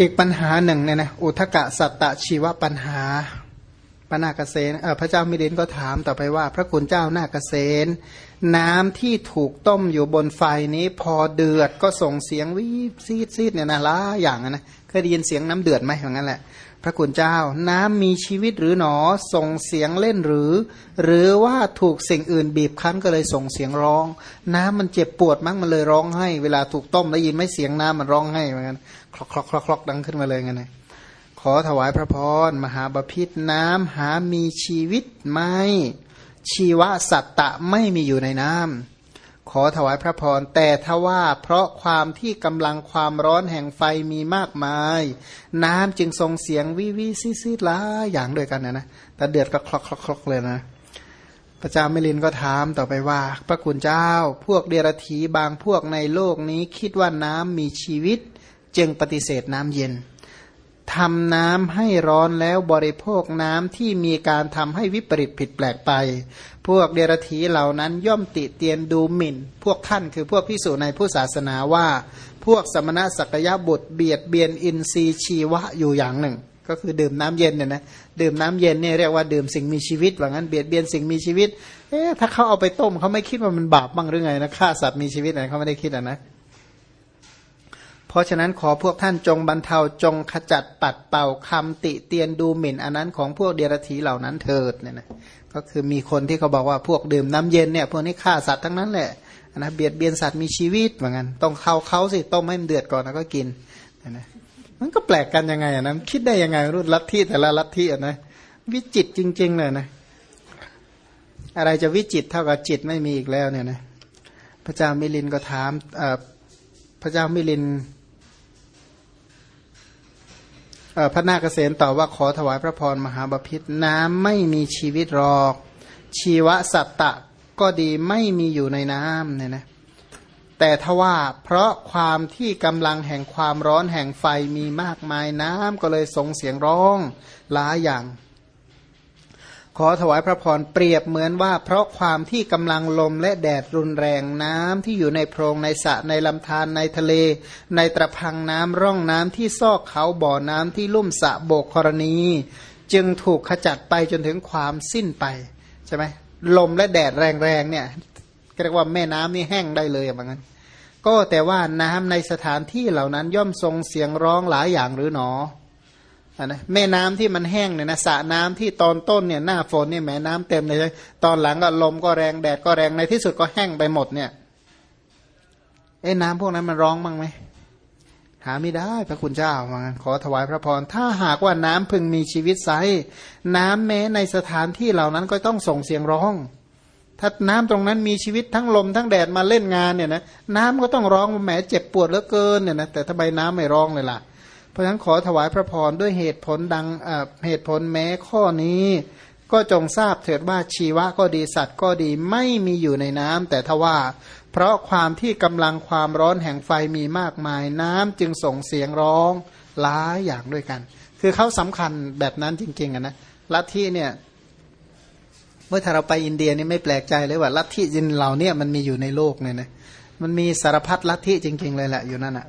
อีกปัญหาหนึ่งเนี่ยนะอุทกะสัตตชีวปัญหาพระนาคเษนพระเจ้ามิเดนก็ถามต่อไปว่า พระคุณเจ้านาคเษนน้ำที่ถูกต้มอยู่บนไฟนี้ พอเดือดก็ส่งเสียงวิซีดซีดเนี่ยนะละอย่างนะเคยได้ยินเสียงน้ำเดือดไหมอย่างนั้นแหละ พระคุณเจ้า น้ำมีชีวิตหรือหนอ ส่งเสียงเล่นหรือ หรือว่าถูกสิ่งอื่นบีบคั้นก็เลยส่งเสียงร้อง น้ำมันเจ็บปวดมั้งมันเลยร้องให้ เวลาถูกต้มได้ยินไหมเสียงน้ำมันร้องให้เหมือนกันคลอกคลอกคลอกคลอกดังขึ้นมาเลยไงนะขอถวายพระพรมหาบาพิษน้ำหามีชีวิตไหมชีวสัตตะไม่มีอยู่ในน้ำ ขอถวายพระพร แต่ทว่าเพราะความที่กำลังความร้อนแห่งไฟมีมากมาย น้ำจึงทรงเสียงวิวิซิซิล้าอย่างด้วยกันนะนะแต่เดือดก็คลอกคลอกคลอกเลยนะ พระเจ้าเมลินก็ถามต่อไปว่า พระคุณเจ้า พวกเดรัธีบางพวกในโลกนี้คิดว่าน้ำมีชีวิต จึงปฏิเสธน้ำเย็น ทำน้ำให้ร้อนแล้วบริโภคน้ำที่มีการทำให้วิปริตผิดแปลกไป พวกเดรธีเหล่านั้นย่อมติเตียนดูหมิ่น พวกท่านคือพวกพิสูจน์ในผู้ศาสนาว่า พวกสมณะสักยะบุตรเบียดเบียนอินทรีย์ชีวะอยู่อย่างหนึ่ง ก็คือดื่มน้ำเย็นเนี่ยนะดื่มน้ำเย็นเนี่ยเรียกว่าดื่มสิ่งมีชีวิตว่างั้นเบียดเบียนสิ่งมีชีวิต เอ๊ะถ้าเขาเอาไปต้มเขาไม่คิดว่ามันบาปบ้างหรือไงนะฆ่าสัตว์มีชีวิตอะไรเขาไม่ได้คิดอะนะ เพราะฉะนั้นขอพวกท่านจงบรรเทาจงขจัดปัดเป่าคำติเตียนดูหมิ่นอันนั้นของพวกเดรัจฉีเหล่านั้นเถิดเนี่ยนะก็คือมีคนที่เขาบอกว่าพวกดื่มน้ำเย็นเนี่ยพวกนี้ฆ่าสัตว์ทั้งนั้นแหละนะเบียดเบียนสัตว์มีชีวิตเหมือนกันต้องเข้าเขาสิต้มให้มันเดือดก่อนแล้วก็กินนะมันก็แปลกกันยังไงอะนะคิดได้ยังไงรุ่นลัทธิแต่ละลัทธิอะนะวิจิตจริง ๆ เลยนะ อะไรจะวิจิตเท่ากับจิตไม่มีอีกแล้วเนี่ยนะพระเจ้ามิลินก็ถามพระเจ้ามิลิน พระนาคเษนตอบว่าขอถวายพระพรมหาบพิษน้ำไม่มีชีวิตหรอก ชีวสัตตะก็ดีไม่มีอยู่ในน้ำเนี่ยนะแต่ทว่าเพราะความที่กำลังแห่งความร้อนแห่งไฟมีมากมายน้ำก็เลยส่งเสียงร้องหลายอย่าง ขอถวายพระพรเปรียบเหมือนว่า เพราะความที่กำลังลมและแดดรุนแรงน้ำที่อยู่ในโพรงในสระในลำธารในทะเล ในตะพังน้ำร่องน้ำที่ซอกเขาบ่อน้ำที่ลุ่มสะโบกกรณี จึงถูกขจัดไปจนถึงความสิ้นไปใช่ไหมลมและแดดแรงๆเนี่ยเรียกว่าแม่น้ำนี่แห้งได้เลยอย่างนั้นก็แต่ว่าน้ำในสถานที่เหล่านั้นย่อมทรงเสียงร้องหลายอย่างหรือหนอ นะแม่น้ำที่มันแห้งเนี่ยนะสระน้ำที่ตอนต้นเนี่ยหน้าฝนเนี่ยแม่น้ำเต็มเลย ตอนหลังก็ลมก็แรงแดดก็แรงในที่สุดก็แห้งไปหมดเนี่ยเอ้น้ำพวกนั้นมันร้องบ้างไหมหาไม่ได้พระคุณเจ้ามาขอถวายพระพร ถ้าหากว่าน้ำพึงมีชีวิตไซน้ำแม้ในสถานที่เหล่านั้นก็ต้องส่งเสียงร้อง ถ้าน้ำตรงนั้นมีชีวิตทั้งลมทั้งแดดมาเล่นงานเนี่ยนะน้ำก็ต้องร้องแหมเจ็บปวดเหลือเกินเนี่ยนะแต่ทำไมน้ำไม่ร้องเลยล่ะ เพราะฉะนั้นขอถวายพระพรด้วยเหตุผลดังเหตุผลแม้ข้อนี้ ก็จงทราบเถิดว่าชีวะก็ดีสัตว์ก็ดีไม่มีอยู่ในน้ำแต่ทว่า เพราะความที่กำลังความร้อนแห่งไฟมีมากมายน้ำจึงส่งเสียงร้องหลายอย่างด้วยกัน คือเขาสำคัญแบบนั้นจริงๆนะลัทธิเนี่ยเมื่อถ้าเราไปอินเดียนี่ไม่แปลกใจเลยว่าลัทธิจินเหล่านี้มันมีอยู่ในโลกเนี่ยนะมันมีสารพัดลัทธิจริง ๆ เลยแหละอยู่นั่นอะ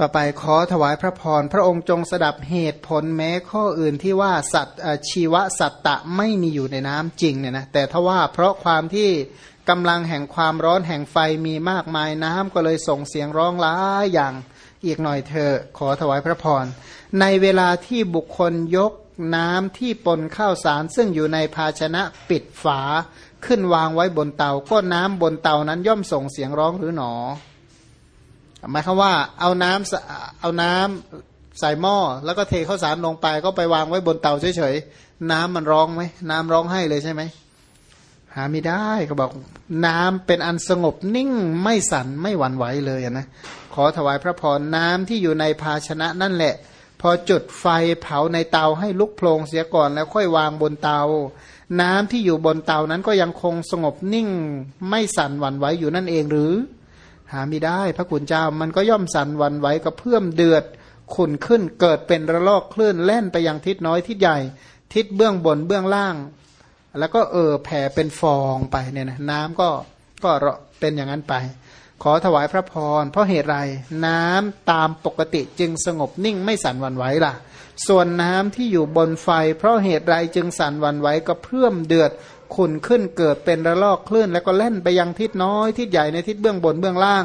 ต่อไปขอถวายพระพร พระองค์จงสดับเหตุผลแม้ข้ออื่นที่ว่าสัตว์ชีวสัตตะไม่มีอยู่ในน้ำจริงเนี่ยนะแต่ถ้าว่าเพราะความที่กำลังแห่งความร้อนแห่งไฟมีมากมายน้ำก็เลยส่งเสียงร้องล้าอย่างอีกหน่อยเธอขอถวายพระพร ในเวลาที่บุคคลยกน้ำที่ปนข้าวสาร ซึ่งอยู่ในภาชนะปิดฝาขึ้นวางไว้บนเตาก็น้ำบนเตานั้นย่อมส่งเสียงร้องหรือหนอ หมายความว่าเอาน้ำเอาน้ำใส่หม้อแล้วก็เทข้าวสารลงไป ก็ไปวางไว้บนเตาเฉยๆน้ำมันร้องไหมน้ำร้องให้เลยใช่ไหมหาไม่ได้ก็บอกน้ำเป็นอันสงบนิ่งไม่สั่นไม่หวั่นไหวเลยนะขอถวายพระพรน้ำที่อยู่ในภาชนะนั่นแหละ พอจุดไฟเผาในเตาให้ลุกโพลงเสียก่อนแล้วค่อยวางบนเตา น้ำที่อยู่บนเตานั้นก็ยังคงสงบนิ่ง ไม่สั่นหวั่นไหวอยู่นั่นเองหรือ หาไม่ได้ พระคุณเจ้ามันก็ย่อมสั่นวันไหวก็เพิ่มเดือดขุนขึ้นเกิดเป็นระลอกคลื่นแล่นไปยังทิศน้อยทิศใหญ่ ทิศเบื้องบนเบื้องล่าง แล้วก็เออแผ่เป็นฟองไปเนี่ยนะน้ำก็ก็เป็นอย่างนั้นไป ขอถวายพระพร เพราะเหตุไรน้ำตามปกติจึงสงบนิ่งไม่สั่นวันไหวล่ะ ส่วนน้ำที่อยู่บนไฟ เพราะเหตุไรจึงสั่นวันไหวก็เพิ่มเดือด ขุนขึ้นเกิดเป็นระลอกคลื่น แล้วก็เล่นไปยังทิศน้อยทิศใหญ่ในทิศเบื้องบนเบื้องล่าง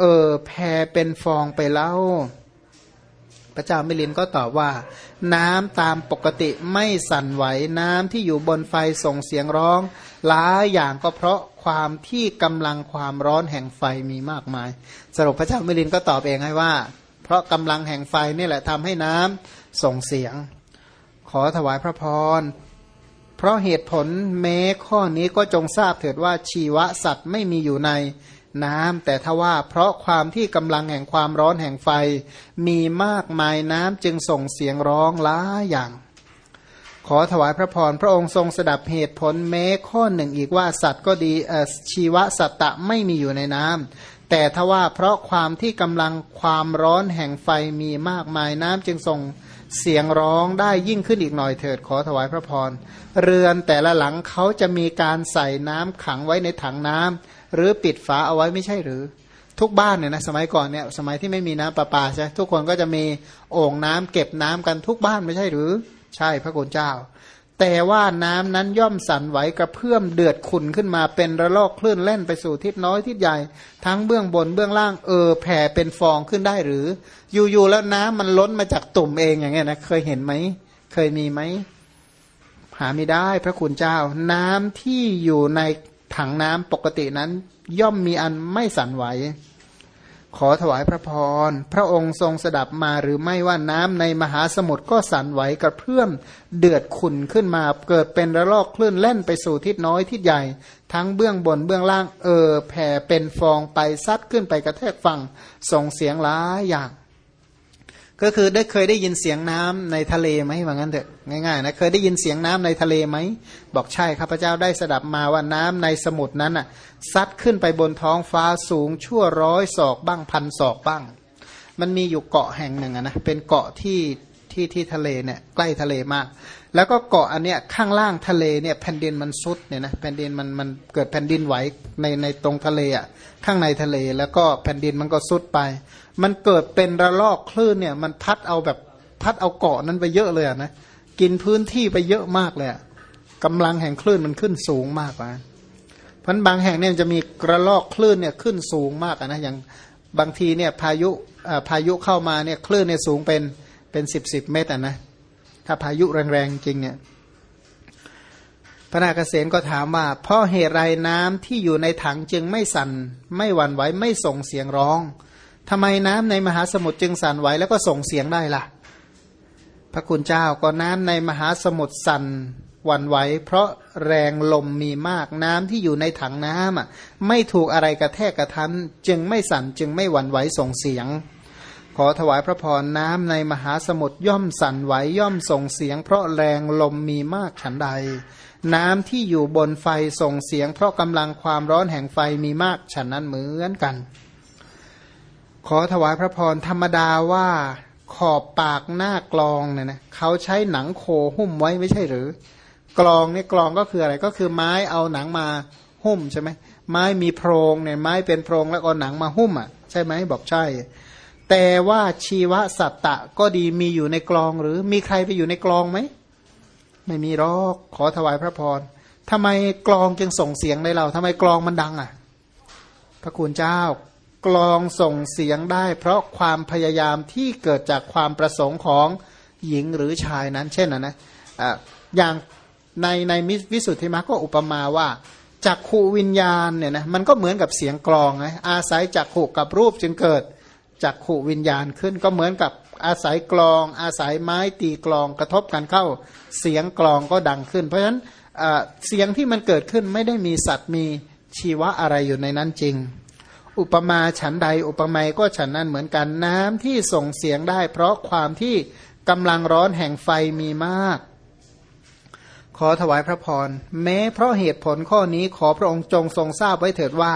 เออแพเป็นฟองไปเล่าพระเจ้ามิลินก็ตอบว่า น้ำตามปกติไม่สั่นไหวน้ำที่อยู่บนไฟส่งเสียงร้องหลายอย่างก็เพราะความที่กำลังความร้อนแห่งไฟมีมากมาย สรุปพระเจ้ามิลินก็ตอบเองให้ว่า เพราะกำลังแห่งไฟนี่แหละทำให้น้ำส่งเสียง ขอถวายพระพร เพราะเหตุผลแม้ข้อนี้ก็จงทราบเถิดว่าชีวสัตว์ไม่มีอยู่ในน้ำแต่ถ้าว่าเพราะความที่กำลังแห่งความร้อนแห่งไฟ มีมากมายน้ำจึงส่งเสียงร้องล้าอย่าง ขอถวายพระพรพระองค์ทรงสดับเหตุผลแม้ข้อหนึ่งอีกว่าสัตว์ก็ดีชีวสัตตะไม่มีอยู่ในน้ำ แต่ถ้าว่าเพราะความที่กำลังความร้อนแห่งไฟมีมากมายน้ำจึงส่งเสียงร้องได้ยิ่งขึ้นอีกหน่อยเถิดขอถวายพระพร เรือนแต่ละหลังเขาจะมีการใส่น้ำขังไว้ในถังน้ำหรือปิดฝาเอาไว้ไม่ใช่หรือ ทุกบ้านเนี่ยนะสมัยก่อนเนี่ยสมัยที่ไม่มีน้ำประปาใช่ทุกคนก็จะมีโอ่งน้ำเก็บน้ำกันทุกบ้านไม่ใช่หรือ ใช่พระคุณเจ้า แต่ว่าน้ำนั้นย่อมสั่นไหวกระเพื่อมเดือดขุนขึ้นมาเป็นระลอกคลื่นเล่นไปสู่ทิศน้อยทิศใหญ่ ทั้งเบื้องบนเบื้องล่างเออแผ่เป็นฟองขึ้นได้หรือ อยู่ๆแล้วน้ำมันล้นมาจากตุ่มเองอย่างเงี้ยนะเคยเห็นไหมเคยมีไหมหาไม่ได้พระคุณเจ้า น้ำที่อยู่ในถังน้ำปกตินั้น ย่อมมีอันไม่สั่นไหว ขอถวายพระพร พระองค์ทรงสดับมาหรือไม่ว่าน้ำในมหาสมุทรก็สั่นไหวกระเพื่อมเดือดขุ่นขึ้นมาเกิดเป็นระลอกคลื่นเล่นไปสู่ทิศน้อยทิศใหญ่ ทั้งเบื้องบนเบื้องล่างเออแผ่เป็นฟองไปซัดขึ้นไปกระแทกฝั่งส่งเสียงหลายอย่าง ก็คือได้เคยได้ยินเสียงน้ำในทะเลไหมว่างั้นเถอะง่ายๆนะเคยได้ยินเสียงน้ำในทะเลไหมบอกใช่ข้าพเจ้าได้สดับมาว่าน้ำในสมุทรนั้นอะซัดขึ้นไปบนท้องฟ้าสูงชั่วร้อยศอกบ้างพันศอกบ้าง มันมีอยู่เกาะแห่งหนึ่งนะเป็นเกาะที่ที่ที่ทะเลเนี่ยใกล้ทะเลมาก แล้วก็เกาะอันเนี้ยข้างล่างทะเลเนี่ยแผ่นดินมันซุดเนี่ยนะแผ่นดินมันมันเกิดแผ่นดินไหวในในตรงทะเลอะข้างในทะเลแล้วก็แผ่นดินมันก็ซุดไป มันเกิดเป็นระลอกคลื่นเนี่ยมันพัดเอาแบบพัดเอาเกาะนั้นไปเยอะเลยนะกินพื้นที่ไปเยอะมากเลยกำลังแห่งคลื่นมันขึ้นสูงมากนะเพราะบางแห่งเนี่ยจะมีกระลอกคลื่นเนี่ยขึ้นสูงมากนะอย่างบางทีเนี่ยพายุพายุเข้ามาเนี่ยคลื่นเนี่ยสูงเป็นเป็นสิบสิบเมตรอะนะ ถ้าพายุแรงๆจริงเนี่ยพระนาคเษนก็ถามว่าเพราะเหตุไรน้ำที่อยู่ในถังจึงไม่สั่น ไม่หวั่นไหวไม่ส่งเสียงร้องทำไมน้ำในมหาสมุทรจึงสั่นไหวแล้วก็ส่งเสียงได้ล่ะ พระคุณเจ้าก็น้ำในมหาสมุทรสั่นหวั่นไหวเพราะแรงลมมีมากน้ำที่อยู่ในถังน้ำอะไม่ถูกอะไรกระแทกกระทันจึงไม่สั่นจึงไม่หวั่นไหวส่งเสียง ขอถวายพระพรน้ำในมหาสมุทรย่อมสั่นไหวย่อมส่งเสียง เพราะแรงลมมีมากฉันใด น้ำที่อยู่บนไฟส่งเสียง เพราะกำลังความร้อนแห่งไฟมีมากฉันนั้นเหมือนกัน ขอถวายพระพรธรรมดาว่าขอบปากหน้ากลองเนี่ยนะเขาใช้หนังโคหุ้มไว้ไม่ใช่หรือ กลองนี่กลองก็คืออะไรก็คือไม้เอาหนังมาหุ้มใช่ไหมไม้มีโพรงเนี่ยไม้เป็นโพรงแล้วก็หนังมาหุ้มอะใช่ไหมบอกใช่ แต่ว่าชีวสัตตะก็ดีมีอยู่ในกลองหรือมีใครไปอยู่ในกลองไหม ไม่มีรอกขอถวายพระพรทำไมกลองจึงส่งเสียงในเราทำไมกลองมันดังอะ พระคุณเจ้ากลองส่งเสียงได้ เพราะความพยายามที่เกิดจากความประสงค์ของหญิงหรือชายนั้น เช่นนะนะอะอย่างในในวิสุทธิมรรคก็อุปมาว่าจักขูวิญญาณเนี่ยนะมันก็เหมือนกับเสียงกลองไงอาศัยจักขูกับรูปจึงเกิด จักขูวิญญาณขึ้นก็เหมือนกับอาศัยกลอง อาศัยไม้ตีกลองกระทบกันเข้าเสียงกลองก็ดังขึ้น เพราะฉะนั้นเสียงที่มันเกิดขึ้นไม่ได้มีสัตว์มีชีวะอะไรอยู่ในนั้นจริง อุปมาฉันใดอุปไมยก็ฉันนั้นเหมือนกันน้ำที่ส่งเสียงได้ เพราะความที่กำลังร้อนแห่งไฟมีมาก ขอถวายพระพร แม้เพราะเหตุผลข้อนี้ขอพระองค์จงทรงทราบไว้เถิดว่า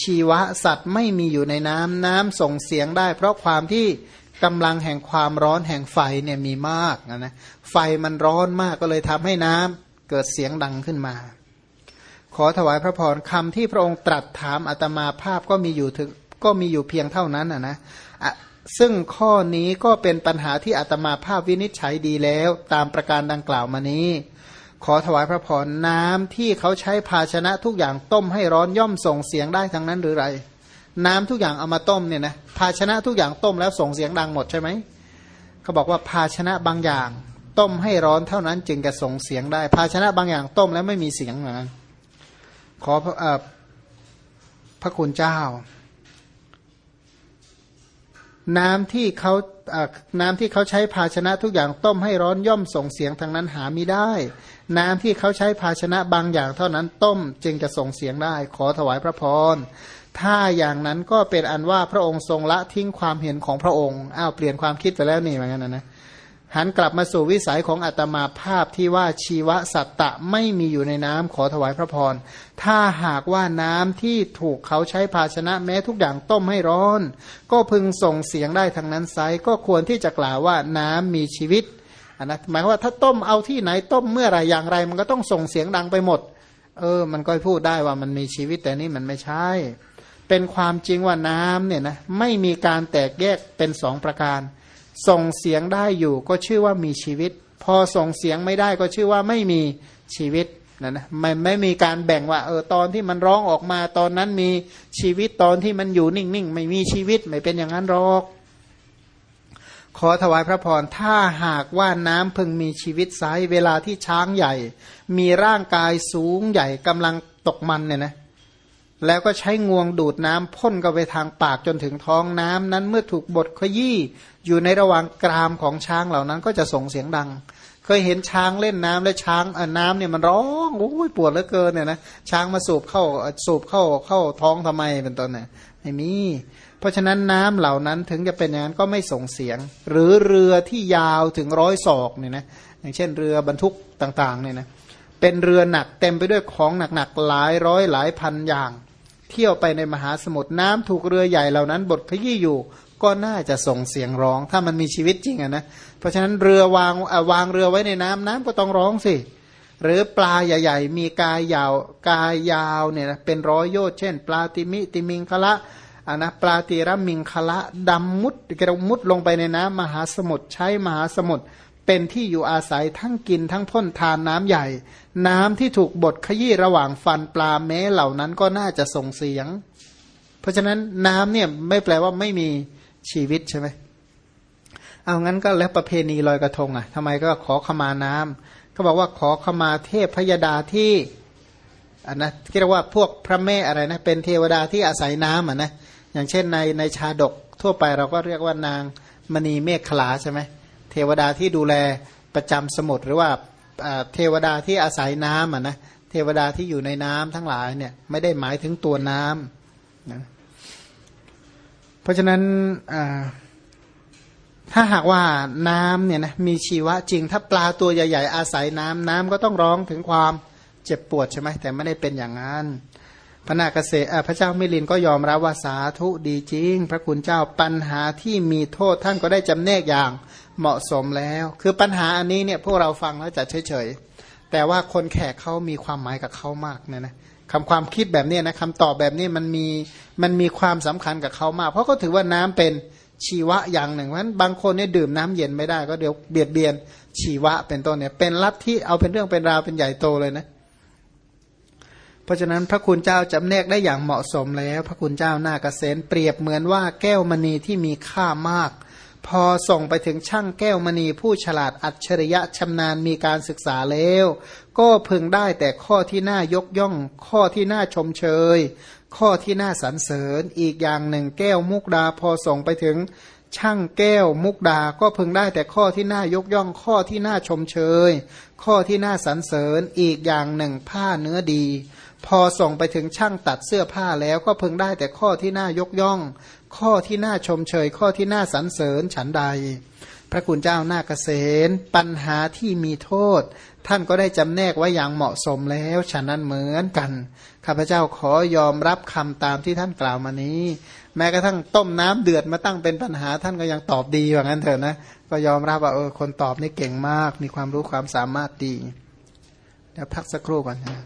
ชีวะสัตว์ไม่มีอยู่ในน้ำน้ำส่งเสียงได้ เพราะความที่กำลังแห่งความร้อนแห่งไฟเนี่ยมีมากนะไฟมันร้อนมากก็เลยทำให้น้ำเกิดเสียงดังขึ้นมา ขอถวายพระพรคำที่พระองค์ตรัสถามอาตมาภาพก็มีอยู่ถึงก็มีอยู่เพียงเท่านั้นนะนะซึ่งข้อนี้ก็เป็นปัญหาที่อาตมาภาพวินิจฉัยดีแล้ว ตามประการดังกล่าวมานี้ ขอถวายพระพรน้ำที่เขาใช้ภาชนะทุกอย่างต้มให้ร้อนย่อมส่งเสียงได้ทั้งนั้นหรือไร น้ำทุกอย่างเอามาต้มเนี่ยนะภาชนะทุกอย่างต้มแล้วส่งเสียงดังหมดใช่ไหมเขาบอกว่าภาชนะบางอย่าง ต้มให้ร้อนเท่านั้นจึงจะส่งเสียงได้ ภาชนะบางอย่างต้มแล้วไม่มีเสียงเหมือนกันขอพระพระคุณเจ้า น้ำที่เขา น้ำที่เขาใช้ภาชนะทุกอย่างต้มให้ร้อนย่อมส่งเสียงทางนั้นหาไม่ได้ น้ำที่เขาใช้ภาชนะบางอย่างเท่านั้นต้มจึงจะส่งเสียงได้ ขอถวายพระพรถ้าอย่างนั้นก็เป็นอันว่าพระองค์ทรงละทิ้งความเห็นของพระองค์อ้าวเปลี่ยนความคิดไปแล้วนี่เหมือนกันนะนะ หันกลับมาสู่วิสัยของอาตมาภาพที่ว่าชีวสัตตะไม่มีอยู่ในน้ำขอถวายพระพร ถ้าหากว่าน้ำที่ถูกเขาใช้ภาชนะแม้ทุกอย่างต้มให้ร้อน ก็พึงส่งเสียงได้ทางนั้นไซก็ควรที่จะกล่าวว่าน้ำมีชีวิตอันนะหมายว่าถ้าต้มเอาที่ไหนต้มเมื่อไรอย่างไร มันก็ต้องส่งเสียงดังไปหมด เออ มันก็พูดได้ว่ามันมีชีวิตแต่นี่มันไม่ใช่ เป็นความจริงว่าน้ำเนี่ยนะไม่มีการแตกแยกเป็นสองประการ ส่งเสียงได้อยู่ก็ชื่อว่ามีชีวิต พอส่งเสียงไม่ได้ก็ชื่อว่าไม่มีชีวิตนะนะไม่ไม่มีการแบ่งว่าเออตอนที่มันร้องออกมาตอนนั้นมีชีวิตตอนที่มันอยู่นิ่งๆ ไม่มีชีวิตไม่เป็นอย่างนั้นหรอก ขอถวายพระพรถ้าหากว่าน้ำพึงมีชีวิตไซเวลาที่ช้างใหญ่ มีร่างกายสูงใหญ่กำลังตกมันเนี่ยนะ แล้วก็ใช้งวงดูดน้ำพ่นก็ไปทางปากจนถึงท้องน้ำนั้นเมื่อถูกบดขยี้อยู่ในระหว่างกรามของช้างเหล่านั้นก็จะส่งเสียงดัง เคยเห็นช้างเล่นน้ำและช้างน้ำเนี่ยมันร้องโอ้ยปวดเหลือเกินเนี่ยนะช้างมาสูบเข้าสูบเข้าเข้าท้องทำไมเป็นต้นเนี่ยไม่มีเพราะฉะนั้นน้ำเหล่านั้นถึงจะเป็นอย่างนั้นก็ไม่ส่งเสียง หรือเรือที่ยาวถึงร้อยศอกเนี่ยนะอย่างเช่นเรือบรรทุกต่างๆเนี่ยนะ เป็นเรือหนักเต็มไปด้วยของหนักๆหลายร้อยหลายพันอย่าง เที่ยวไปในมหาสมุทรน้ำถูกเรือใหญ่เหล่านั้นบดขยี้อยู่ ก็น่าจะส่งเสียงร้อง ถ้ามันมีชีวิตจริงอะนะเพราะฉะนั้นเรือวางวางเรือไว้ในน้ำน้ำก็ต้องร้องสิหรือปลาใหญ่ๆ มีกายยาวกายยาวเนี่ยนะเป็นร้อยโยชน์เช่น ปลาติมิติมิงคละอ่านะปลาตีรมิงคละดำมุดกระมุดลงไปในน้ำมหาสมุทรใช้มหาสมุทร เป็นที่อยู่อาศัยทั้งกินทั้งพ่นทานน้ำใหญ่ น้ำที่ถูกบดขยี้ระหว่างฟันปลาแม้เหล่านั้นก็น่าจะส่งเสียง เพราะฉะนั้นน้ำเนี่ยไม่แปลว่าไม่มีชีวิตใช่ไหมเอางั้นก็แล้วประเพณีลอยกระทงอะทำไมก็ขอขมาน้ำเขาบอกว่าขอขมาเทพพยดาที่อันนะที่เรียกว่าพวกพระแม่อะไรนะเป็นเทวดาที่อาศัยน้ำอะนะอย่างเช่นในในชาดกทั่วไปเราก็เรียกว่านางมณีเมฆขลาใช่ไหม เทวดาที่ดูแลประจำสมุทรหรือว่าเทวดาที่อาศัยน้ำอะนะเทวดาที่อยู่ในน้ำทั้งหลายเนี่ยไม่ได้หมายถึงตัวน้ำนะเพราะฉะนั้นถ้าหากว่าน้ำเนี่ยนะมีชีวะจริง ถ้าปลาตัวใหญ่ ๆ อาศัยน้ำน้ำก็ต้องร้องถึงความเจ็บปวดใช่ไหมแต่ไม่ได้เป็นอย่างนั้น พระนาคเษพระเจ้ามิลินก็ยอมรับว่าสาธุดีจริง พระคุณเจ้าปัญหาที่มีโทษท่านก็ได้จำแนกอย่างเหมาะสมแล้ว คือปัญหาอันนี้เนี่ยพวกเราฟังแล้วจะเฉยๆแต่ว่าคนแขกเขามีความหมายกับเขามากเนี่ยนะคำความคิดแบบนี้นะคำตอบแบบนี้มันมีมันมีความสำคัญกับเขามาก เพราะเขาถือว่าน้ำเป็นชีวะอย่างหนึ่งเพราะฉะนั้นบางคนเนี่ยดื่มน้ำเย็นไม่ได้ก็เดี๋ยวเบียดเบียนชีวะเป็นต้นเนี่ยเป็นลัทธิเอาเป็นเรื่องเป็นราวเป็นใหญ่โตเลยนะ เพราะฉะนั้นพระคุณเจ้าจำแนกได้อย่างเหมาะสมแล้ว พระคุณเจ้าหน้าเกษเปรียบเหมือนว่าแก้วมณีที่มีค่ามาก พอส่งไปถึงช่างแก้วมณีผู้ฉลาดอัจฉริยะชำนาญมีการศึกษาแล้ว ก็พึงได้แต่ข้อที่น่ายกย่อง ข้อที่น่าชมเชย ข้อที่น่าสรรเสริญ อีกอย่างหนึ่งแก้วมุกดาพอส่งไปถึงช่างแก้วมุกดา ก็พึงได้แต่ข้อที่น่ายกย่อง ข้อที่น่าชมเชย ข้อที่น่าสรรเสริญ อีกอย่างหนึ่งผ้าเนื้อดี พอส่งไปถึงช่างตัดเสื้อผ้าแล้วก็พึงได้แต่ข้อที่น่ายกย่อง ข้อที่น่าชมเชย ข้อที่น่าสรรเสริญฉันใด พระคุณเจ้าหน้าเกษณปัญหาที่มีโทษ ท่านก็ได้จำแนกไว้อย่างเหมาะสมแล้วฉะนั้นเหมือนกันข้าพเจ้าขอยอมรับคำตามที่ท่านกล่าวมานี้ แม้กระทั่งต้มน้ำเดือดมาตั้งเป็นปัญหาท่านก็ยังตอบดีว่างั้นเถอะนะก็ยอมรับว่าเออคนตอบนี่เก่งมาก มีความรู้ความสามารถดีเดี๋ยวพักสักครู่ก่อนนะ